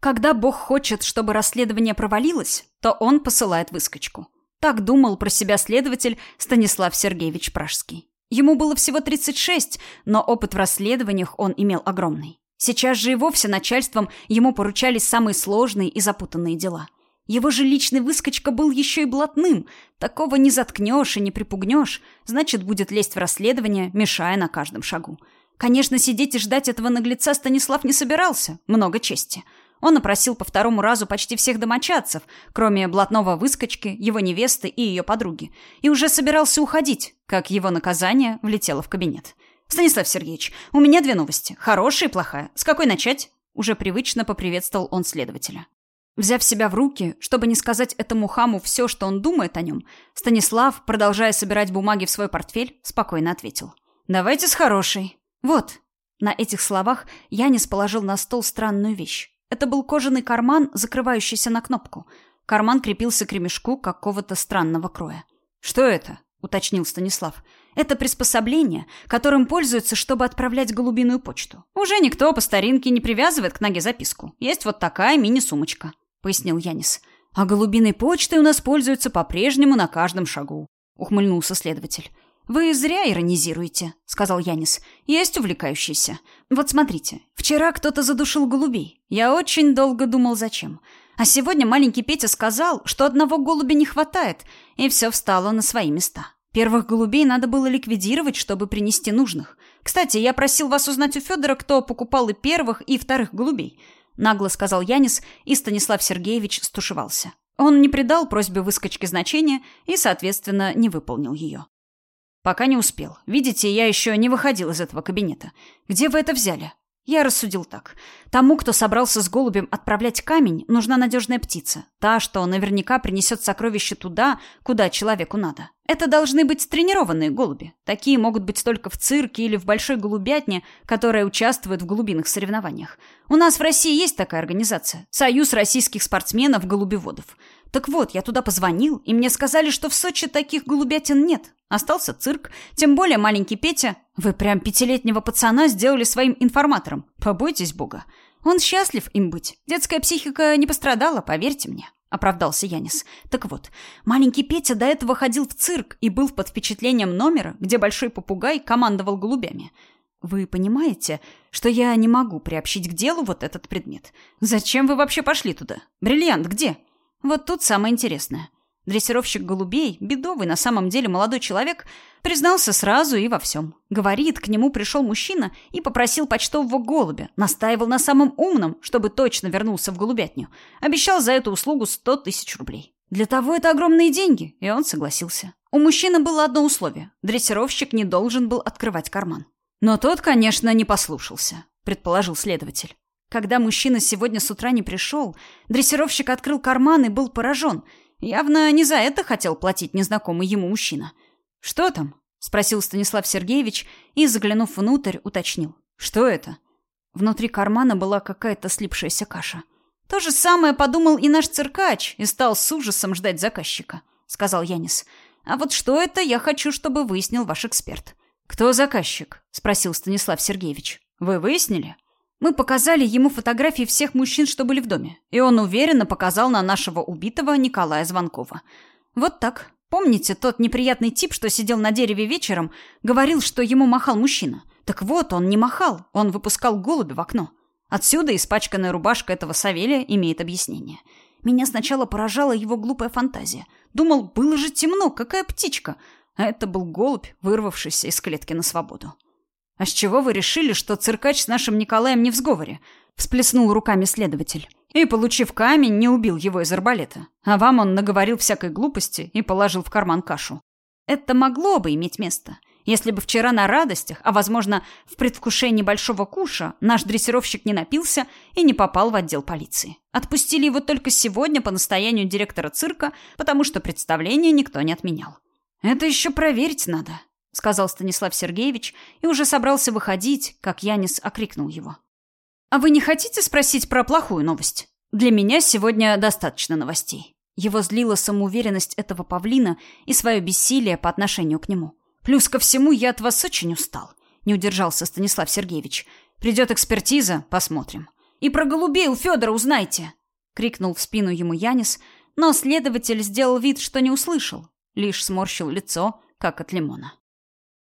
Когда Бог хочет, чтобы расследование провалилось, то он посылает выскочку. Так думал про себя следователь Станислав Сергеевич Пражский. Ему было всего 36, но опыт в расследованиях он имел огромный. Сейчас же и вовсе начальством ему поручались самые сложные и запутанные дела. Его же личный выскочка был еще и блатным. Такого не заткнешь и не припугнешь. Значит, будет лезть в расследование, мешая на каждом шагу. Конечно, сидеть и ждать этого наглеца Станислав не собирался. Много чести. Он опросил по второму разу почти всех домочадцев, кроме блатного выскочки, его невесты и ее подруги, и уже собирался уходить, как его наказание влетело в кабинет. «Станислав Сергеевич, у меня две новости. Хорошая и плохая. С какой начать?» Уже привычно поприветствовал он следователя. Взяв себя в руки, чтобы не сказать этому хаму все, что он думает о нем, Станислав, продолжая собирать бумаги в свой портфель, спокойно ответил. «Давайте с хорошей. Вот». На этих словах Янис положил на стол странную вещь. Это был кожаный карман, закрывающийся на кнопку. Карман крепился к ремешку какого-то странного кроя. «Что это?» — уточнил Станислав. «Это приспособление, которым пользуются, чтобы отправлять голубиную почту. Уже никто по старинке не привязывает к ноге записку. Есть вот такая мини-сумочка», — пояснил Янис. «А голубиной почтой у нас пользуются по-прежнему на каждом шагу», — ухмыльнулся следователь. «Вы зря иронизируете», — сказал Янис. «Есть увлекающийся. Вот смотрите, вчера кто-то задушил голубей. Я очень долго думал, зачем. А сегодня маленький Петя сказал, что одного голубя не хватает, и все встало на свои места. Первых голубей надо было ликвидировать, чтобы принести нужных. Кстати, я просил вас узнать у Федора, кто покупал и первых, и вторых голубей», — нагло сказал Янис, и Станислав Сергеевич стушевался. Он не придал просьбе выскочки значения и, соответственно, не выполнил ее. Пока не успел. Видите, я еще не выходил из этого кабинета. Где вы это взяли? Я рассудил так. Тому, кто собрался с голубем отправлять камень, нужна надежная птица. Та, что наверняка принесет сокровище туда, куда человеку надо. Это должны быть тренированные голуби. Такие могут быть только в цирке или в большой голубятне, которая участвует в голубиных соревнованиях. У нас в России есть такая организация – Союз российских спортсменов-голубеводов. Так вот, я туда позвонил, и мне сказали, что в Сочи таких голубятин нет. Остался цирк, тем более маленький Петя. Вы прям пятилетнего пацана сделали своим информатором. Побойтесь Бога. Он счастлив им быть. Детская психика не пострадала, поверьте мне. — оправдался Янис. «Так вот, маленький Петя до этого ходил в цирк и был под впечатлением номера, где большой попугай командовал голубями. Вы понимаете, что я не могу приобщить к делу вот этот предмет? Зачем вы вообще пошли туда? Бриллиант где?» Вот тут самое интересное. Дрессировщик голубей, бедовый на самом деле молодой человек, признался сразу и во всем. Говорит, к нему пришел мужчина и попросил почтового голубя, настаивал на самом умном, чтобы точно вернулся в голубятню. Обещал за эту услугу сто тысяч рублей. Для того это огромные деньги, и он согласился. У мужчины было одно условие – дрессировщик не должен был открывать карман. Но тот, конечно, не послушался, предположил следователь. Когда мужчина сегодня с утра не пришел, дрессировщик открыл карман и был поражен. Явно не за это хотел платить незнакомый ему мужчина. «Что там?» — спросил Станислав Сергеевич и, заглянув внутрь, уточнил. «Что это?» Внутри кармана была какая-то слипшаяся каша. «То же самое подумал и наш циркач и стал с ужасом ждать заказчика», — сказал Янис. «А вот что это, я хочу, чтобы выяснил ваш эксперт». «Кто заказчик?» — спросил Станислав Сергеевич. «Вы выяснили?» Мы показали ему фотографии всех мужчин, что были в доме, и он уверенно показал на нашего убитого Николая Звонкова. Вот так. Помните тот неприятный тип, что сидел на дереве вечером, говорил, что ему махал мужчина? Так вот, он не махал, он выпускал голубя в окно. Отсюда испачканная рубашка этого Савелия имеет объяснение. Меня сначала поражала его глупая фантазия. Думал, было же темно, какая птичка. А это был голубь, вырвавшийся из клетки на свободу. «А с чего вы решили, что циркач с нашим Николаем не в сговоре?» — всплеснул руками следователь. «И, получив камень, не убил его из арбалета. А вам он наговорил всякой глупости и положил в карман кашу. Это могло бы иметь место, если бы вчера на радостях, а, возможно, в предвкушении большого куша, наш дрессировщик не напился и не попал в отдел полиции. Отпустили его только сегодня по настоянию директора цирка, потому что представление никто не отменял. Это еще проверить надо сказал Станислав Сергеевич и уже собрался выходить, как Янис окрикнул его. А вы не хотите спросить про плохую новость? Для меня сегодня достаточно новостей. Его злила самоуверенность этого павлина и свое бессилие по отношению к нему. Плюс ко всему, я от вас очень устал. Не удержался Станислав Сергеевич. Придет экспертиза, посмотрим. И про голубей у Федора узнайте!» — крикнул в спину ему Янис, но следователь сделал вид, что не услышал, лишь сморщил лицо, как от лимона.